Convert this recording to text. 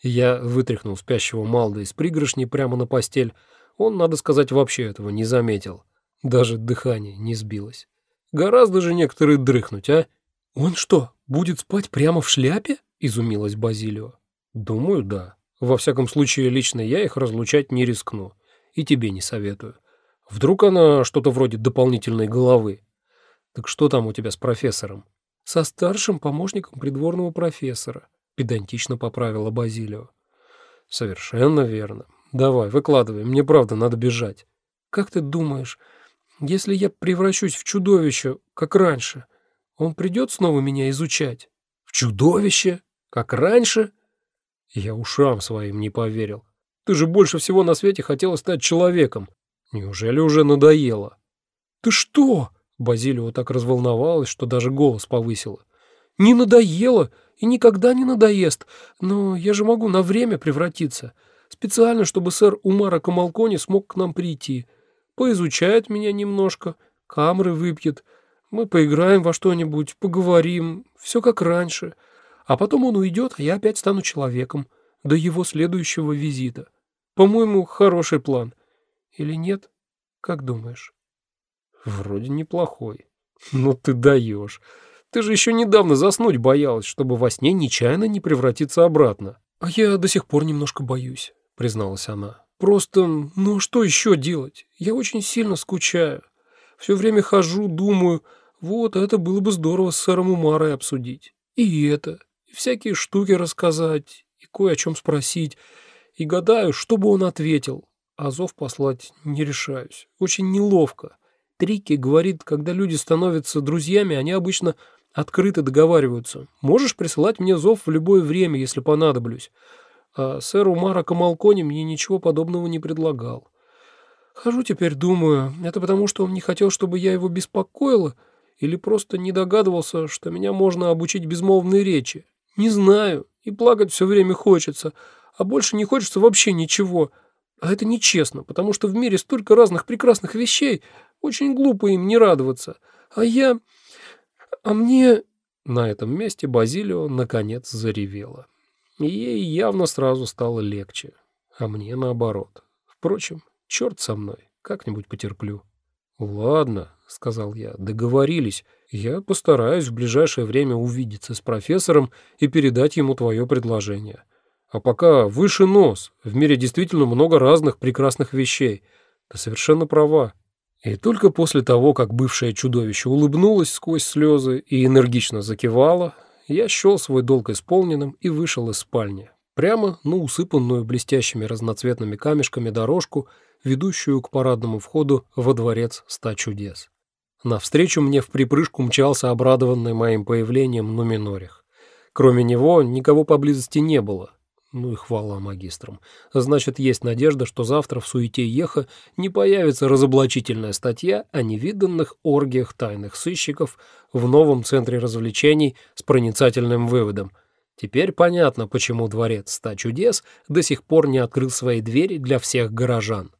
Я вытряхнул спящего Малда из пригоршни прямо на постель. Он, надо сказать, вообще этого не заметил. Даже дыхание не сбилось. Гораздо же некоторые дрыхнуть, а? «Он что, будет спать прямо в шляпе?» — изумилась Базилио. «Думаю, да. Во всяком случае, лично я их разлучать не рискну. И тебе не советую. Вдруг она что-то вроде дополнительной головы. Так что там у тебя с профессором?» «Со старшим помощником придворного профессора», — педантично поправила Базилио. «Совершенно верно. Давай, выкладывай, мне правда надо бежать». «Как ты думаешь, если я превращусь в чудовище, как раньше, он придет снова меня изучать?» «В чудовище? Как раньше?» Я ушам своим не поверил. «Ты же больше всего на свете хотела стать человеком. Неужели уже надоело?» «Ты что?» Базилио так разволновалась, что даже голос повысила. «Не надоело и никогда не надоест, но я же могу на время превратиться, специально, чтобы сэр Умара Камалкони смог к нам прийти. Поизучает меня немножко, камры выпьет, мы поиграем во что-нибудь, поговорим, все как раньше. А потом он уйдет, а я опять стану человеком до его следующего визита. По-моему, хороший план. Или нет? Как думаешь?» Вроде неплохой. Ну ты даешь. Ты же еще недавно заснуть боялась, чтобы во сне нечаянно не превратиться обратно. А я до сих пор немножко боюсь, призналась она. Просто, ну что еще делать? Я очень сильно скучаю. Все время хожу, думаю, вот это было бы здорово с сэром Умарой обсудить. И это, и всякие штуки рассказать, и кое о чем спросить. И гадаю, что бы он ответил. А зов послать не решаюсь. Очень неловко. Трики говорит, когда люди становятся друзьями, они обычно открыто договариваются. Можешь присылать мне зов в любое время, если понадоблюсь. А сэр Умара Камалкони мне ничего подобного не предлагал. Хожу теперь, думаю, это потому, что он не хотел, чтобы я его беспокоила, или просто не догадывался, что меня можно обучить безмолвной речи. Не знаю, и плакать все время хочется, а больше не хочется вообще ничего. А это нечестно, потому что в мире столько разных прекрасных вещей, очень глупо им не радоваться. А я... А мне...» На этом месте Базилио наконец заревела. Ей явно сразу стало легче. А мне наоборот. Впрочем, черт со мной, как-нибудь потерплю. «Ладно», — сказал я, — «договорились. Я постараюсь в ближайшее время увидеться с профессором и передать ему твое предложение. А пока выше нос. В мире действительно много разных прекрасных вещей. Ты совершенно права. И только после того, как бывшее чудовище улыбнулось сквозь слезы и энергично закивало, я счел свой долг исполненным и вышел из спальни, прямо на усыпанную блестящими разноцветными камешками дорожку, ведущую к парадному входу во дворец ста чудес. Навстречу мне в припрыжку мчался обрадованный моим появлением Нуминорих. Кроме него никого поблизости не было, ну и хвала магистрам. Значит, есть надежда, что завтра в суете еха не появится разоблачительная статья о невиданных оргиях тайных сыщиков в новом центре развлечений с проницательным выводом. Теперь понятно, почему дворец ста чудес до сих пор не открыл свои двери для всех горожан.